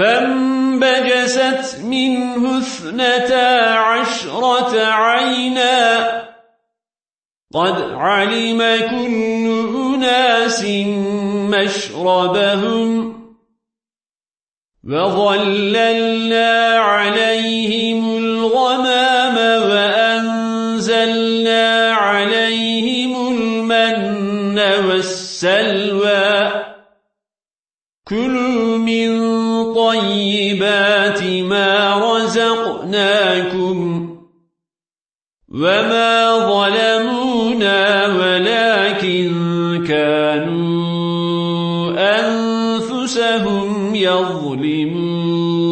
فانبجست منه اثنتا عشرة عينا. قد علم كل أناس مشربهم وظللنا عليهم الغمام وأنزلنا عليهم المن والسلوى. كلوا من طيبات ما رزقناكم وما ظلمونا ولكن كانوا أنفسهم يظلمون